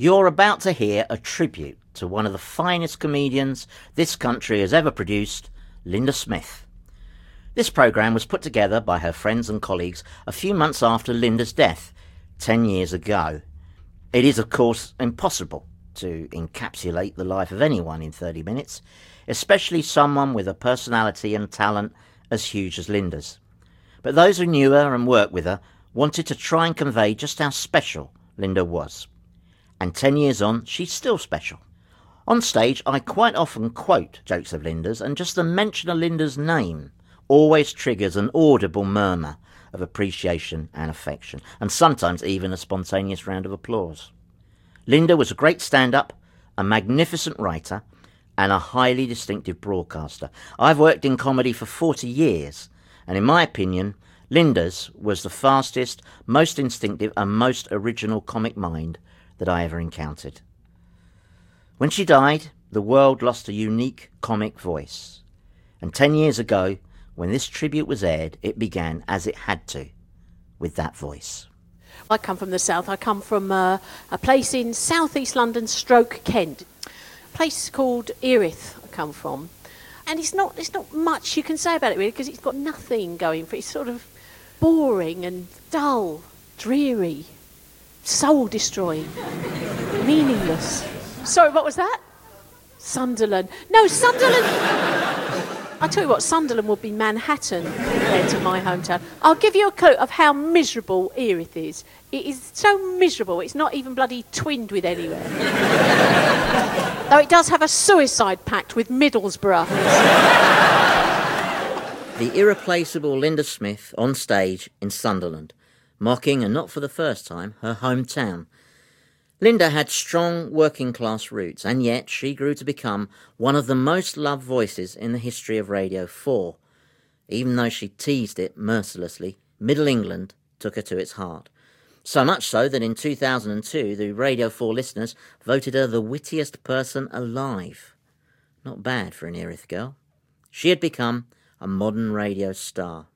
You're about to hear a tribute to one of the finest comedians this country has ever produced, Linda Smith. This programme was put together by her friends and colleagues a few months after Linda's death, 10 years ago. It is, of course, impossible to encapsulate the life of anyone in 30 minutes, especially someone with a personality and talent as huge as Linda's. But those who knew her and worked with her wanted to try and convey just how special Linda was. And 10 years on, she's still special. On stage, I quite often quote jokes of Linda's, and just the mention of Linda's name always triggers an audible murmur of appreciation and affection, and sometimes even a spontaneous round of applause. Linda was a great stand up, a magnificent writer, and a highly distinctive broadcaster. I've worked in comedy for 40 years, and in my opinion, Linda's was the fastest, most instinctive, and most original comic mind that I ever encountered. When she died, the world lost a unique comic voice. And 10 years ago, when this tribute was aired, it began as it had to, with that voice. I come from the south. I come from uh, a place in southeast London, Stroke, Kent. A place called Erith. I come from, and it's not it's not much you can say about it really because it's got nothing going for it. It's sort of boring and dull, dreary, soul destroying, meaningless. Sorry, what was that? Sunderland. No, Sunderland. I tell you what, Sunderland would be Manhattan compared to my hometown. I'll give you a clue of how miserable Erith is. It is so miserable, it's not even bloody twinned with anywhere. Though it does have a suicide pact with Middlesbrough. The irreplaceable Linda Smith on stage in Sunderland, mocking, and not for the first time, her hometown Linda had strong working class roots, and yet she grew to become one of the most loved voices in the history of Radio 4. Even though she teased it mercilessly, Middle England took her to its heart. So much so that in 2002, the Radio 4 listeners voted her the wittiest person alive. Not bad for an Erith girl. She had become a modern radio star.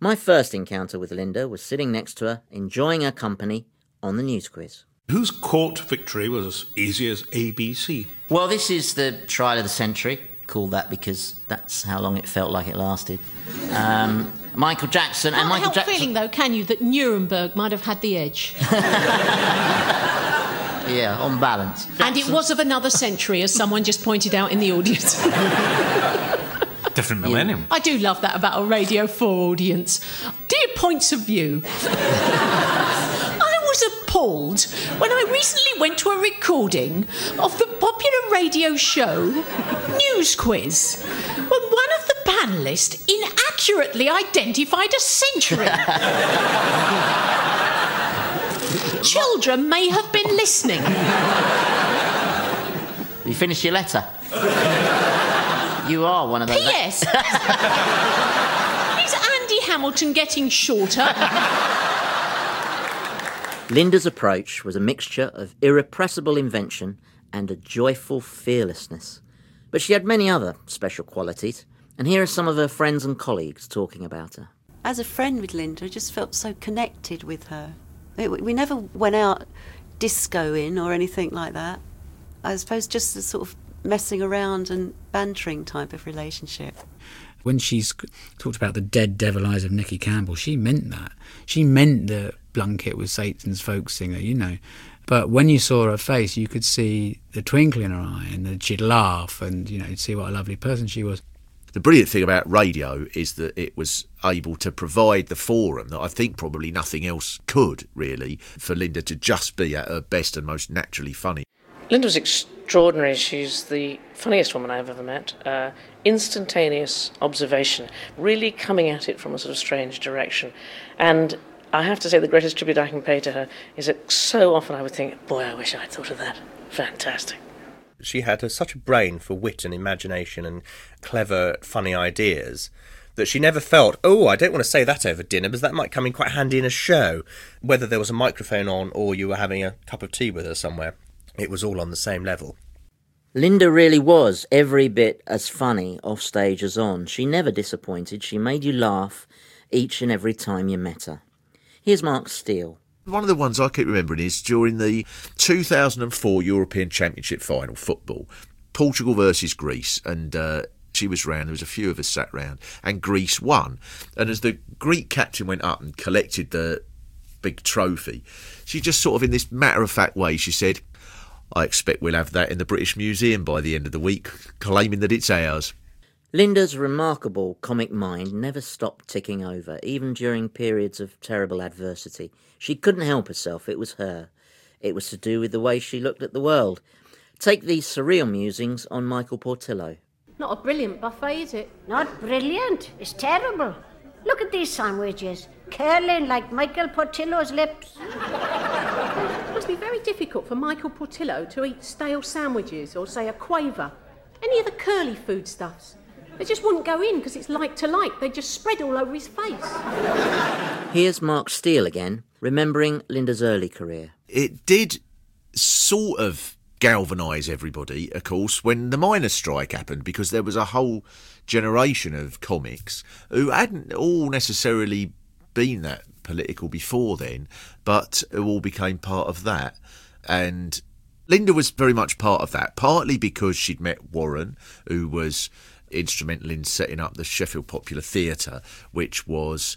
My first encounter with Linda was sitting next to her, enjoying her company on the news quiz whose court victory was as easy as ABC? Well, this is the trial of the century. Call that because that's how long it felt like it lasted. Um, Michael Jackson Can't and Michael help Jackson. feeling though, can you, that Nuremberg might have had the edge? yeah, on balance. And it was of another century, as someone just pointed out in the audience. Different millennium. I do love that about a Radio 4 audience. Dear points of view. I was appalled when I recently went to a recording of the popular radio show News Quiz when one of the panelists inaccurately identified a century. Children may have been listening. You finished your letter? You are one of those. P.S. Is Andy Hamilton getting shorter? Linda's approach was a mixture of irrepressible invention and a joyful fearlessness. But she had many other special qualities, and here are some of her friends and colleagues talking about her. As a friend with Linda, I just felt so connected with her. It, we never went out discoing or anything like that. I suppose just a sort of messing around and bantering type of relationship when she's talked about the dead devil eyes of Nicky Campbell, she meant that. She meant that Blunkett was Satan's folk singer, you know. But when you saw her face, you could see the twinkle in her eye and that she'd laugh and, you know, see what a lovely person she was. The brilliant thing about radio is that it was able to provide the forum that I think probably nothing else could, really, for Linda to just be at her best and most naturally funny. Linda was extraordinary. She's the funniest woman I've ever met. Uh, instantaneous observation, really coming at it from a sort of strange direction. And I have to say, the greatest tribute I can pay to her is that so often I would think, boy, I wish I'd thought of that. Fantastic. She had such a brain for wit and imagination and clever, funny ideas that she never felt, oh, I don't want to say that over dinner because that might come in quite handy in a show, whether there was a microphone on or you were having a cup of tea with her somewhere. It was all on the same level. Linda really was every bit as funny off stage as on. She never disappointed. She made you laugh each and every time you met her. Here's Mark Steel One of the ones I keep remembering is during the 2004 European Championship final football, Portugal versus Greece, and uh, she was round. There was a few of us sat round, and Greece won. And as the Greek captain went up and collected the big trophy, she just sort of, in this matter of fact way, she said, "I expect we'll have that in the British Museum by the end of the week, claiming that it's ours." Linda's remarkable comic mind never stopped ticking over, even during periods of terrible adversity. She couldn't help herself, it was her. It was to do with the way she looked at the world. Take these surreal musings on Michael Portillo. Not a brilliant buffet, is it? Not brilliant. It's terrible. Look at these sandwiches, curling like Michael Portillo's lips. It must be very difficult for Michael Portillo to eat stale sandwiches or, say, a quaver. Any of the curly foodstuffs. They just wouldn't go in because it's like to like. They just spread all over his face. Here's Mark Steel again, remembering Linda's early career. It did sort of galvanise everybody, of course, when the miners' strike happened, because there was a whole generation of comics who hadn't all necessarily been that political before then, but it all became part of that. And Linda was very much part of that, partly because she'd met Warren, who was instrumental in setting up the Sheffield Popular Theatre, which was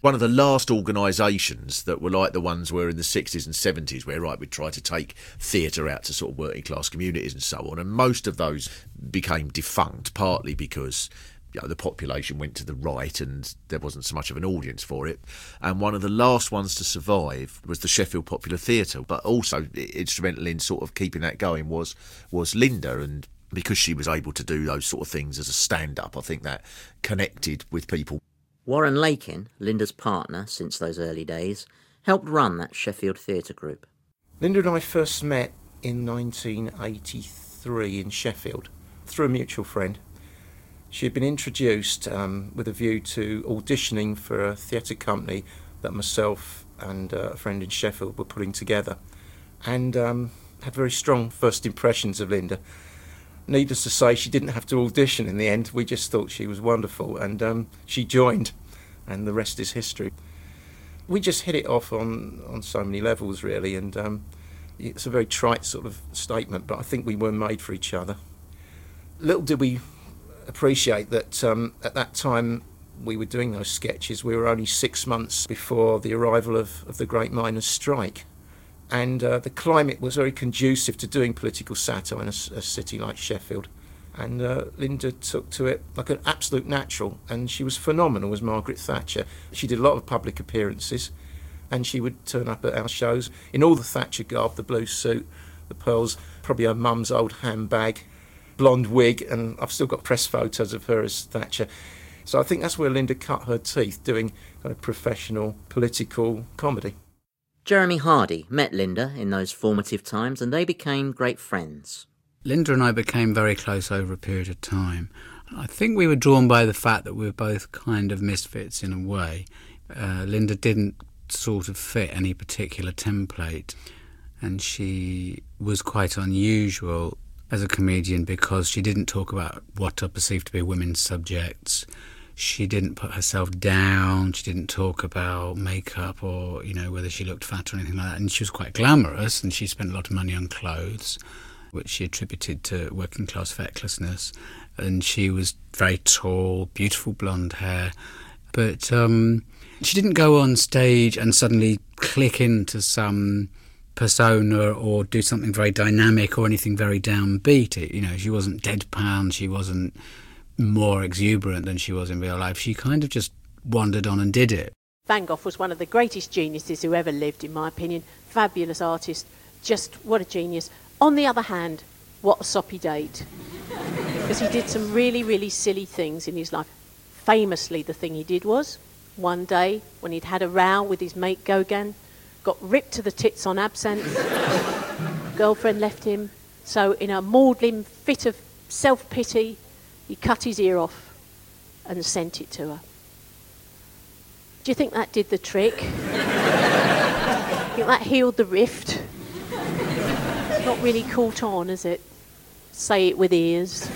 one of the last organisations that were like the ones were in the 60s and 70s, where, right, we'd try to take theatre out to sort of working class communities and so on. And most of those became defunct, partly because you know, the population went to the right and there wasn't so much of an audience for it. And one of the last ones to survive was the Sheffield Popular Theatre, but also instrumental in sort of keeping that going was was Linda and because she was able to do those sort of things as a stand up, I think that connected with people. Warren Lakin, Linda's partner since those early days, helped run that Sheffield theatre group. Linda and I first met in 1983 in Sheffield through a mutual friend. She had been introduced um, with a view to auditioning for a theatre company that myself and uh, a friend in Sheffield were putting together, and um, had very strong first impressions of Linda. Needless to say, she didn't have to audition in the end. We just thought she was wonderful, and um, she joined, and the rest is history. We just hit it off on, on so many levels, really, and um, it's a very trite sort of statement, but I think we were made for each other. Little did we appreciate that um, at that time we were doing those sketches, we were only six months before the arrival of, of the Great Miners' Strike. And uh, the climate was very conducive to doing political satire in a, a city like Sheffield. And uh, Linda took to it like an absolute natural, and she was phenomenal as Margaret Thatcher. She did a lot of public appearances, and she would turn up at our shows in all the Thatcher garb, the blue suit, the pearls, probably her mum's old handbag, blonde wig, and I've still got press photos of her as Thatcher. So I think that's where Linda cut her teeth doing kind of professional political comedy. Jeremy Hardy met Linda in those formative times and they became great friends. Linda and I became very close over a period of time. I think we were drawn by the fact that we were both kind of misfits in a way. Uh, Linda didn't sort of fit any particular template, and she was quite unusual as a comedian because she didn't talk about what are perceived to be women's subjects. She didn't put herself down. She didn't talk about makeup or, you know, whether she looked fat or anything like that. And she was quite glamorous and she spent a lot of money on clothes, which she attributed to working class fecklessness. And she was very tall, beautiful blonde hair. But um, she didn't go on stage and suddenly click into some persona or do something very dynamic or anything very downbeat. It, you know, she wasn't deadpan. She wasn't more exuberant than she was in real life. She kind of just wandered on and did it. Van Gogh was one of the greatest geniuses who ever lived, in my opinion. Fabulous artist, just what a genius. On the other hand, what a soppy date. Because he did some really, really silly things in his life. Famously, the thing he did was one day when he'd had a row with his mate Gauguin, got ripped to the tits on absinthe. Girlfriend left him. So, in a maudlin fit of self pity, he cut his ear off and sent it to her. Do you think that did the trick? think that healed the rift? Not really caught on, is it? Say it with ears.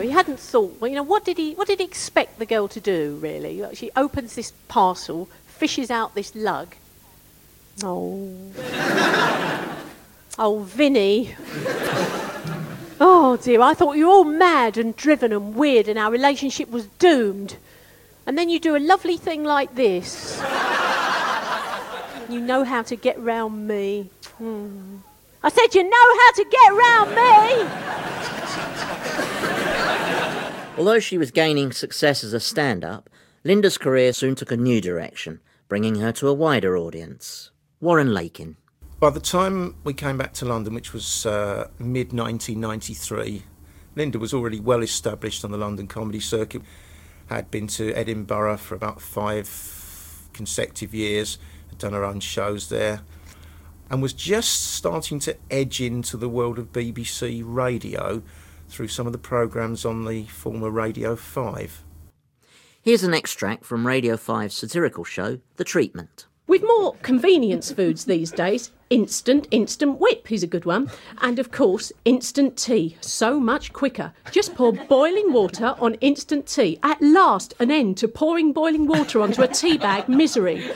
Know, he hadn't thought. Well, you know, what did he? What did he expect the girl to do? Really, she opens this parcel, fishes out this lug. Oh, oh, Vinny. Oh dear, I thought you were all mad and driven and weird, and our relationship was doomed. And then you do a lovely thing like this. you know how to get round me. Hmm. I said, you know how to get round me. Although she was gaining success as a stand up, Linda's career soon took a new direction, bringing her to a wider audience. Warren Lakin. By the time we came back to London, which was uh, mid 1993, Linda was already well established on the London comedy circuit. Had been to Edinburgh for about five consecutive years, had done her own shows there, and was just starting to edge into the world of BBC radio through some of the programmes on the former Radio 5. Here's an extract from Radio 5's satirical show, The Treatment. With more convenience foods these days, instant, instant whip is a good one. And of course, instant tea. So much quicker. Just pour boiling water on instant tea. At last, an end to pouring boiling water onto a tea bag misery.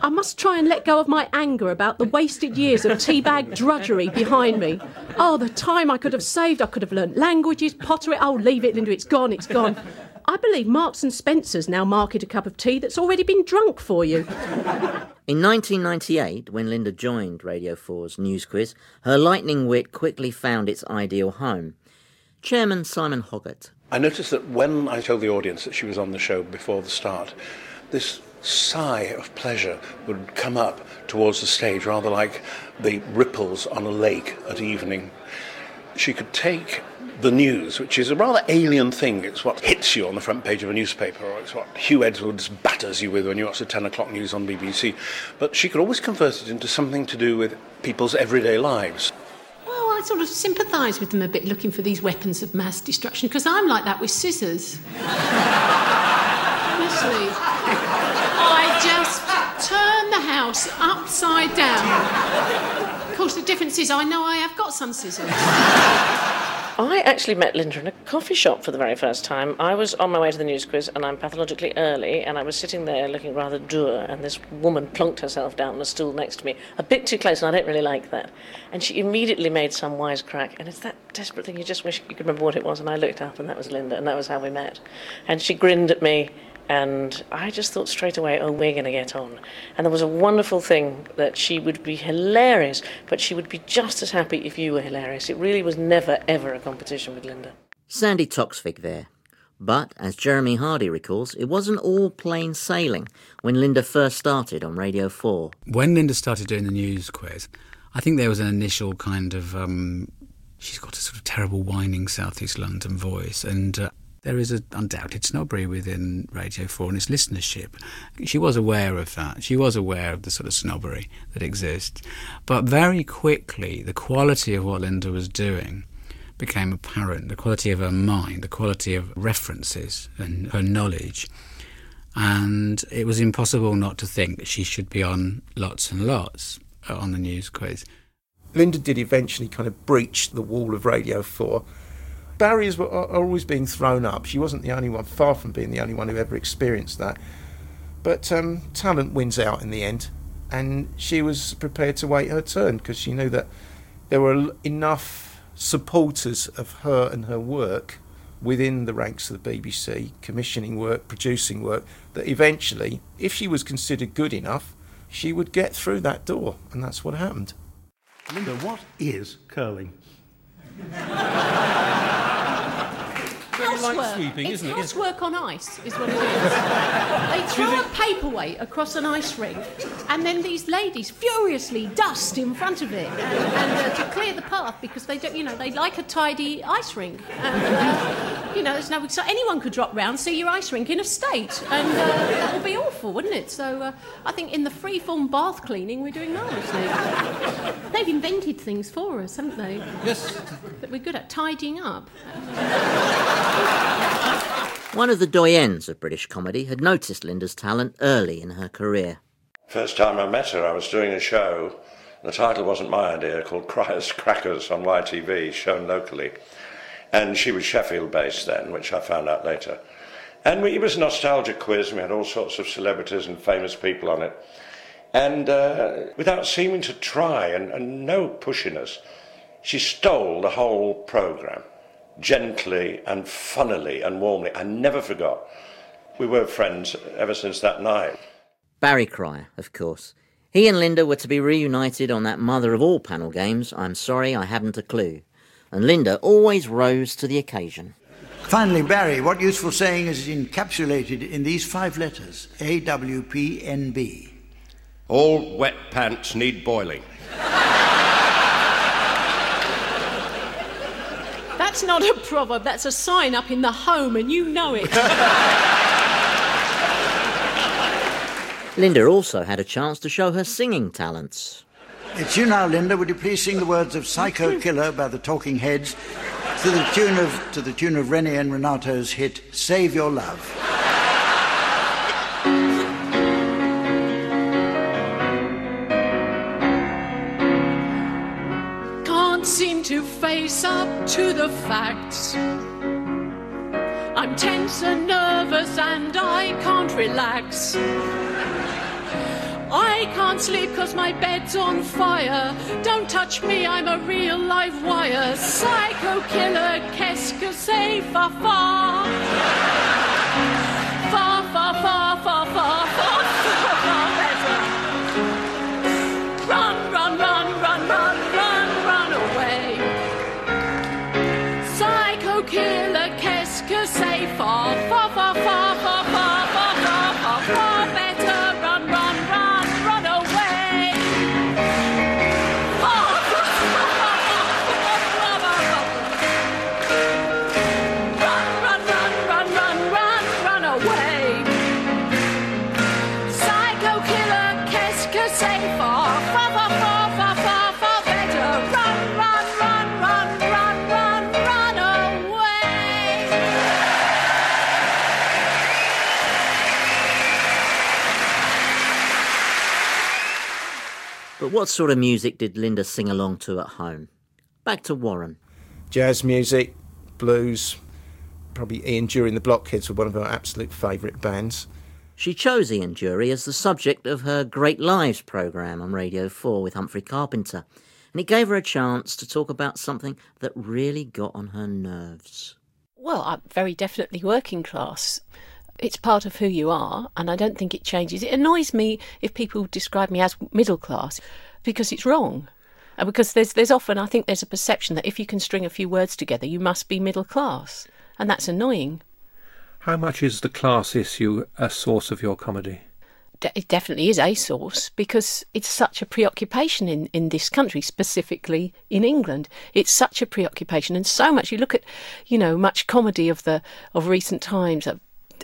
I must try and let go of my anger about the wasted years of tea bag drudgery behind me. Oh, the time I could have saved. I could have learnt languages, pottery. Oh, leave it, Linda. It's gone, it's gone. I believe Marks and Spencer's now market a cup of tea that's already been drunk for you. In 1998, when Linda joined Radio 4's News Quiz, her lightning wit quickly found its ideal home. Chairman Simon Hoggart. I noticed that when I told the audience that she was on the show before the start, this sigh of pleasure would come up towards the stage, rather like the ripples on a lake at evening. She could take the news, which is a rather alien thing. It's what hits you on the front page of a newspaper, or it's what Huw Edwards batters you with when you watch the 10 o'clock news on BBC. But she could always convert it into something to do with people's everyday lives. Well, I sort of sympathise with them a bit looking for these weapons of mass destruction because I'm like that with scissors. Honestly. I just turn the house upside down. Of course, the difference is I know I have got some scissors. I actually met Linda in a coffee shop for the very first time. I was on my way to the news quiz and I'm pathologically early and I was sitting there looking rather dour and this woman plunked herself down on a stool next to me, a bit too close and I don't really like that. And she immediately made some wisecrack and it's that desperate thing you just wish you could remember what it was and I looked up and that was Linda and that was how we met. And she grinned at me and I just thought straight away, oh, we're going to get on. And there was a wonderful thing that she would be hilarious, but she would be just as happy if you were hilarious. It really was never, ever a competition with Linda. Sandi Toksvig there. But, as Jeremy Hardy recalls, it wasn't all plain sailing when Linda first started on Radio 4. When Linda started doing the news quiz, I think there was an initial kind of. Um, she's got a sort of terrible whining South East London voice, and uh, there is an undoubted snobbery within Radio 4 and its listenership. She was aware of that. She was aware of the sort of snobbery that exists. But very quickly, the quality of what Linda was doing became apparent the quality of her mind, the quality of references and her knowledge. And it was impossible not to think that she should be on lots and lots uh, on the news quiz. Linda did eventually kind of breach the wall of Radio 4 barriers were are always being thrown up. She wasn't the only one, far from being the only one who ever experienced that. But um, talent wins out in the end, and she was prepared to wait her turn because she knew that there were enough supporters of her and her work within the ranks of the BBC, commissioning work, producing work, that eventually, if she was considered good enough, she would get through that door, and that's what happened. Linda, what is curling? housework. sweeping, it's isn't it? housework on ice, is what it is. they throw a paperweight across an ice rink, and then these ladies furiously dust in front of it, and, and uh, to clear the path because they don't, you know, they like a tidy ice rink. And, uh, you know, there's no so anyone could drop round, see your ice rink in a state, and uh, that would be awful, wouldn't it? So uh, I think in the free-form bath cleaning, we're doing marvellously. They've invented things for us, haven't they? Yes. That we're good at tidying up. One of the doyens of British comedy had noticed Linda's talent early in her career. First time I met her, I was doing a show. The title wasn't my idea, called Cryers Crackers on YTV, shown locally. And she was Sheffield based then, which I found out later. And we, it was a nostalgia quiz, and we had all sorts of celebrities and famous people on it. And uh, without seeming to try and, and no pushiness, she stole the whole programme gently and funnily and warmly. I never forgot. We were friends ever since that night. Barry Cryer, of course. He and Linda were to be reunited on that mother of all panel games, I'm sorry I haven't a clue. And Linda always rose to the occasion. Finally, Barry, what useful saying is encapsulated in these five letters AWPNB? All wet pants need boiling. That's not a proverb, that's a sign up in the home, and you know it. Linda also had a chance to show her singing talents. It's you now, Linda. Would you please sing the words of Psycho Killer by the Talking Heads to the tune of, to the tune of Renée and Renato's hit Save Your Love? Face up to the facts. I'm tense and nervous and I can't relax. I can't sleep cause my bed's on fire. Don't touch me, I'm a real live wire. Psycho killer, qu'est-ce que c'est? Far, what sort of music did Linda sing along to at home? Back to Warren. Jazz music, blues, probably Ian Dury and the Blockheads were one of our absolute favourite bands. She chose Ian Dury as the subject of her Great Lives programme on Radio 4 with Humphrey Carpenter, and it gave her a chance to talk about something that really got on her nerves. Well, I'm very definitely working class. It's part of who you are, and I don't think it changes. It annoys me if people describe me as middle class because it's wrong. And because there's there's often I think there's a perception that if you can string a few words together, you must be middle class, and that's annoying. How much is the class issue a source of your comedy? De- it definitely is a source because it's such a preoccupation in, in this country, specifically in England. It's such a preoccupation, and so much. You look at, you know, much comedy of the of recent times.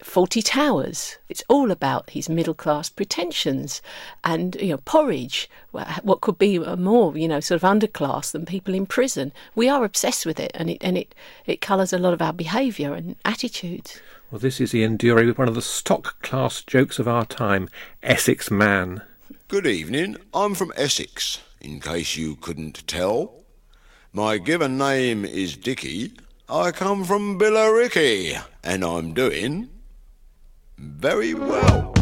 Fawlty Towers. It's all about his middle class pretensions, and you know porridge. What could be a more you know sort of underclass than people in prison? We are obsessed with it, and it and it it colours a lot of our behaviour and attitudes. Well, this is Ian Dury with one of the stock class jokes of our time, Essex Man. Good evening. I'm from Essex, in case you couldn't tell. My given name is Dicky. I come from Billericay, and I'm doing very well.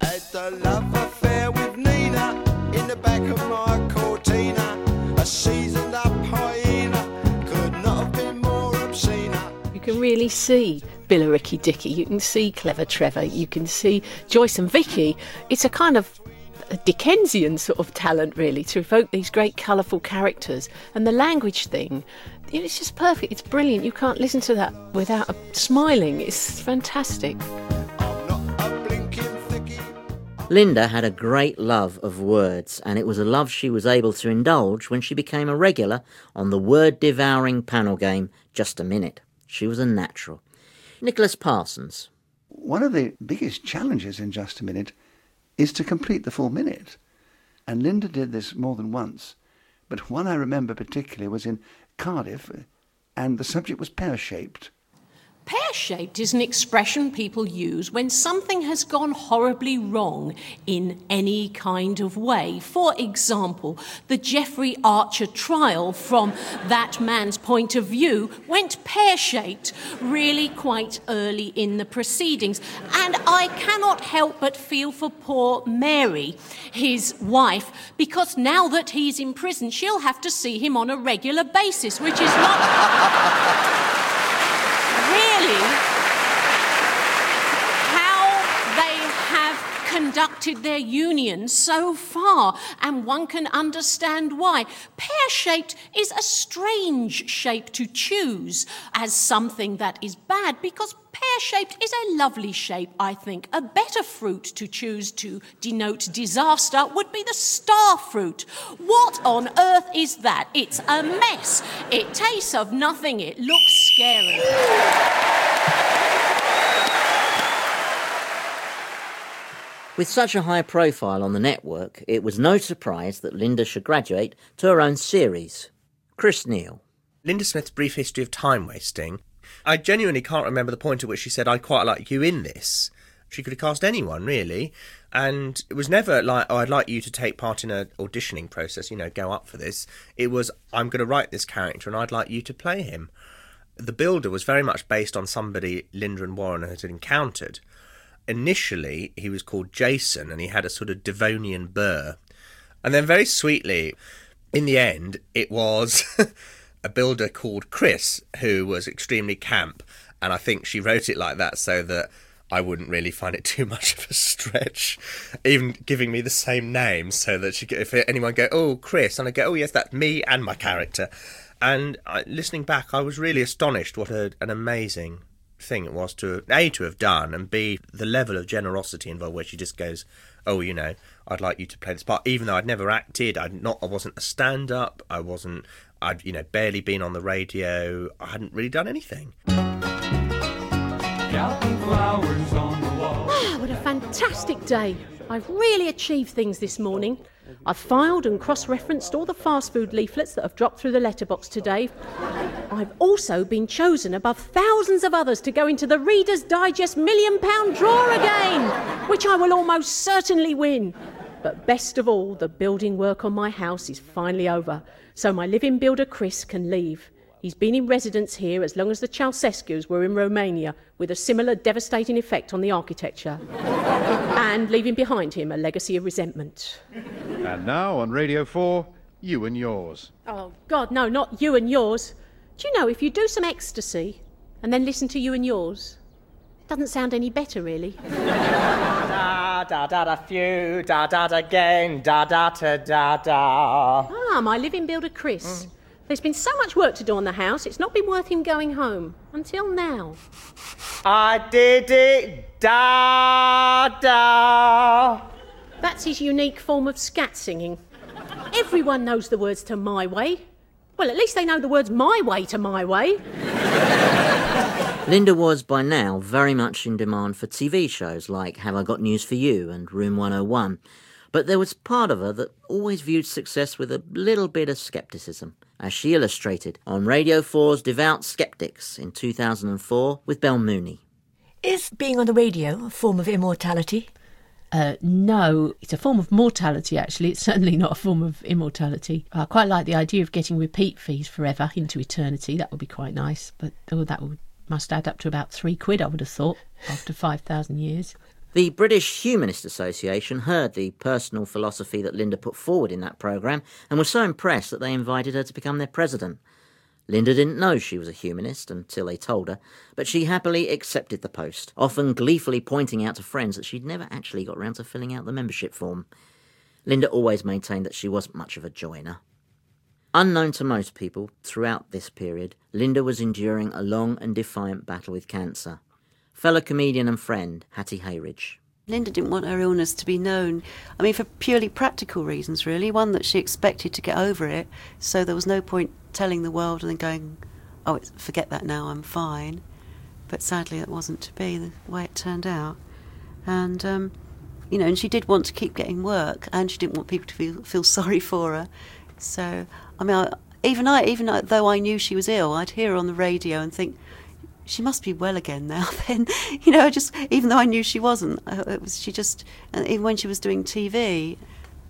Had a love affair with Nina in the back of my Cortina. A seasoned up hyena could not have been more obscene. You can really see Billericay Dicky. You can see Clever Trevor. You can see Joyce and Vicky. It's a kind of a Dickensian sort of talent, really, to evoke these great colourful characters. And the language thing, it's just perfect. It's brilliant. You can't listen to that without smiling. It's fantastic. Linda had a great love of words, and it was a love she was able to indulge when she became a regular on the word devouring panel game Just a Minute. She was a natural. Nicholas Parsons. One of the biggest challenges in Just a Minute is to complete the full minute. And Linda did this more than once. But one I remember particularly was in Cardiff, and the subject was pear shaped. Pear shaped is an expression people use when something has gone horribly wrong in any kind of way. For example, the Jeffrey Archer trial, from that man's point of view, went pear shaped really quite early in the proceedings. And I cannot help but feel for poor Mary, his wife, because now that he's in prison, she'll have to see him on a regular basis, which is not really how they have conducted their union so far, and one can understand why. Pear shaped is a strange shape to choose as something that is bad because pear shaped is a lovely shape, I think. A better fruit to choose to denote disaster would be the star fruit. What on earth is that? It's a mess. It tastes of nothing, it looks scary. With such a high profile on the network, it was no surprise that Linda should graduate to her own series. Chris Neill. Linda Smith's brief history of time wasting. I genuinely can't remember the point at which she said, I quite like you in this. She could have cast anyone, really. And it was never like, oh, I'd like you to take part in an auditioning process, you know, go up for this. It was, I'm going to write this character and I'd like you to play him. The Builder was very much based on somebody Linda and Warren had encountered. Initially, he was called Jason and he had a sort of Devonian burr. And then, very sweetly, in the end, it was a builder called Chris who was extremely camp. And I think she wrote it like that so that I wouldn't really find it too much of a stretch, even giving me the same name, so that she, if anyone go, oh Chris, and I go, oh yes, that's me and my character. And I, listening back, I was really astonished what a, an amazing thing it was to a to have done, and b the level of generosity involved, where she just goes, oh, you know, I'd like you to play this part, even though I'd never acted, I'd not, I wasn't a stand up, I wasn't, I'd you know barely been on the radio, I hadn't really done anything. Fantastic day. I've really achieved things this morning. I've filed and cross referenced all the fast food leaflets that have dropped through the letterbox today. I've also been chosen above thousands of others to go into the Reader's Digest million pound draw again, which I will almost certainly win. But best of all, the building work on my house is finally over, so my living builder Chris can leave. He's been in residence here as long as the Ceausescus were in Romania, with a similar devastating effect on the architecture, and leaving behind him a legacy of resentment. And now on Radio 4, you and yours. Oh, God, no, not you and yours. Do you know, if you do some ecstasy and then listen to you and yours, it doesn't sound any better, really. Da da da da few, da da da again, da da da da da. Ah, my living builder Chris. There's been so much work to do on the house, it's not been worth him going home. Until now. I did it, da da. That's his unique form of scat singing. Everyone knows the words to My Way. Well, at least they know the words My Way to My Way. Linda was by now very much in demand for TV shows like Have I Got News for You and Room 101. But there was part of her that always viewed success with a little bit of scepticism, as she illustrated on Radio 4's Devout Skeptics in 2004 with Bel Mooney. Is being on the radio a form of immortality? Uh, no, it's a form of mortality, actually. It's certainly not a form of immortality. I quite like the idea of getting repeat fees forever into eternity. That would be quite nice, but oh, that would, must add up to about three quid, I would have thought, after 5,000 years. The British Humanist Association heard the personal philosophy that Linda put forward in that programme and was so impressed that they invited her to become their president. Linda didn't know she was a humanist until they told her, but she happily accepted the post, often gleefully pointing out to friends that she'd never actually got round to filling out the membership form. Linda always maintained that she wasn't much of a joiner. Unknown to most people, throughout this period, Linda was enduring a long and defiant battle with cancer. Fellow comedian and friend, Hattie Hayridge. Linda didn't want her illness to be known. I mean, for purely practical reasons, really. One, that she expected to get over it, so there was no point telling the world and then going, oh, forget that now, I'm fine. But sadly, it wasn't to be the way it turned out. And, um, you know, and she did want to keep getting work, and she didn't want people to feel, feel sorry for her. So, I mean, I, even I, even though I knew she was ill, I'd hear her on the radio and think, she must be well again now. Then, you know, I just even though I knew she wasn't, uh, it was she just even when she was doing TV,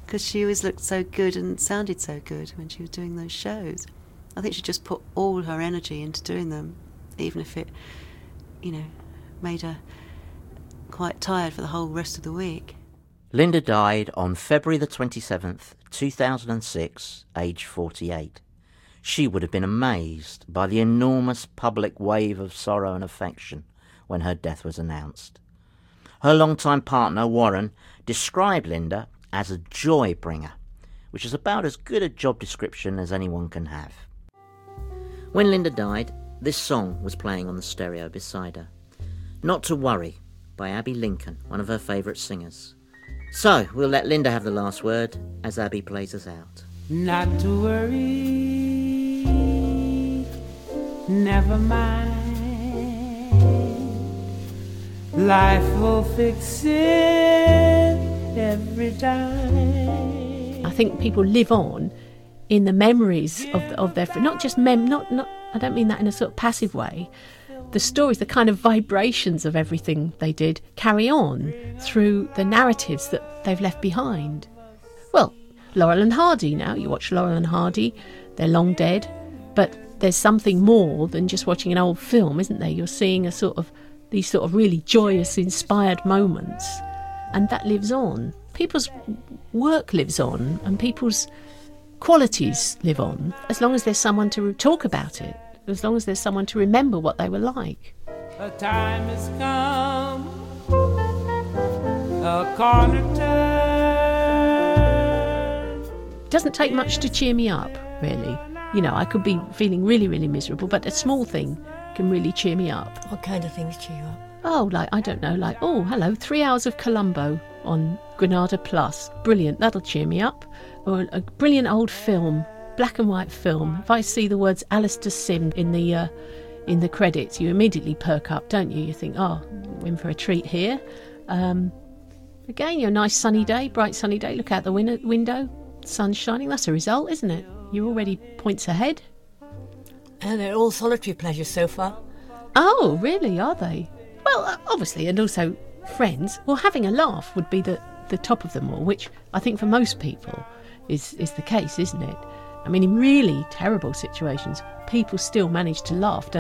because she always looked so good and sounded so good when she was doing those shows. I think she just put all her energy into doing them, even if it, you know, made her quite tired for the whole rest of the week. Linda died on February the 27th, 2006, age 48. She would have been amazed by the enormous public wave of sorrow and affection when her death was announced. Her longtime partner, Warren, described Linda as a joy bringer, which is about as good a job description as anyone can have. When Linda died, this song was playing on the stereo beside her. Not to Worry by Abbey Lincoln, one of her favourite singers. So, we'll let Linda have the last word as Abbey plays us out. Not to worry, never mind. Life will fix it every time. I think people live on in the memories of of their not just mem not not I don't mean that in a sort of passive way. The stories, the kind of vibrations of everything they did carry on through the narratives that they've left behind. Well, Laurel and Hardy now, you watch Laurel and Hardy, they're long dead, but there's something more than just watching an old film, isn't there? You're seeing a sort of these sort of really joyous, inspired moments, and that lives on. People's work lives on, and people's qualities live on as long as there's someone to talk about it, as long as there's someone to remember what they were like. A time has come, a corner turn. It doesn't take much to cheer me up, really. You know, I could be feeling really, really miserable, but a small thing can really cheer me up. What kind of things cheer you up? Oh, like, I don't know, like, oh, hello, three hours of Columbo on Granada Plus. Brilliant, that'll cheer me up. Or a brilliant old film, black and white film. If I see the words Alastair Sim in the uh, in the credits, you immediately perk up, don't you? You think, oh, in for a treat here. Um, again, your nice sunny day, bright sunny day. Look out the win- window, sun's shining. That's a result, isn't it? You're already points ahead. And they're all solitary pleasures so far. Oh, really? Are they? Well, uh, obviously, and also friends. Well, having a laugh would be the, the top of them all, which I think for most people is, is the case, isn't it? I mean, in really terrible situations, people still manage to laugh,